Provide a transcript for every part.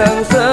景色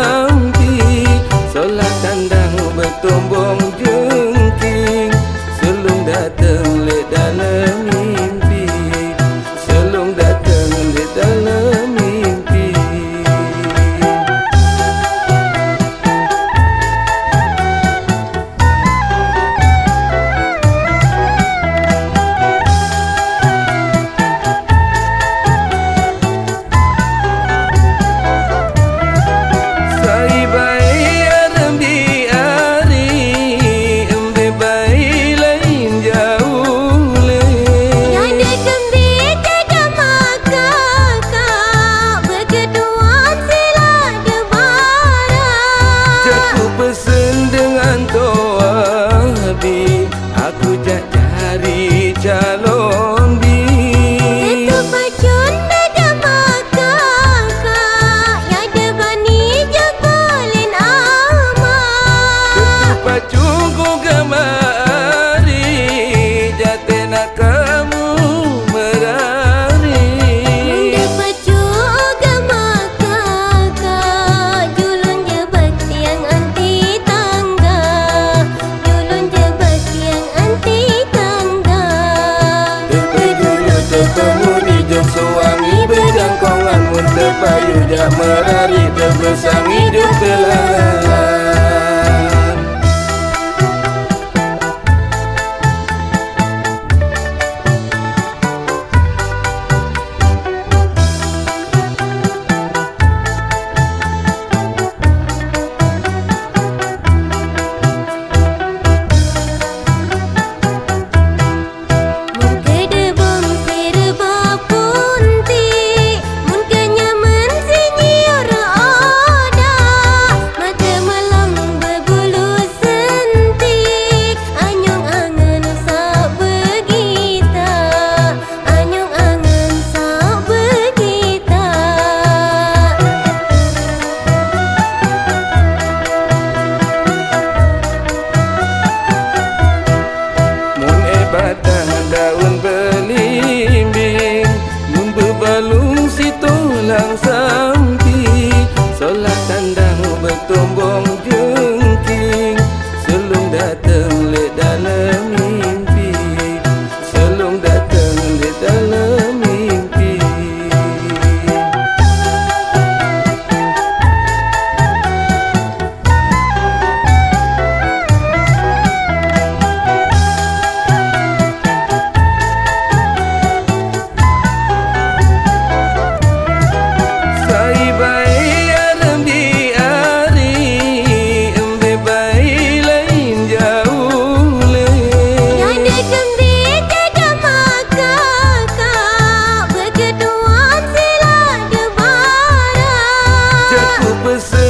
dengan toabi Aku tak cari calon bi Itu bacun beda maka Ya ada bani jagolin aman Itu bacun ku gemari Jatena kau payuda merari terbesar hidup telah 我们。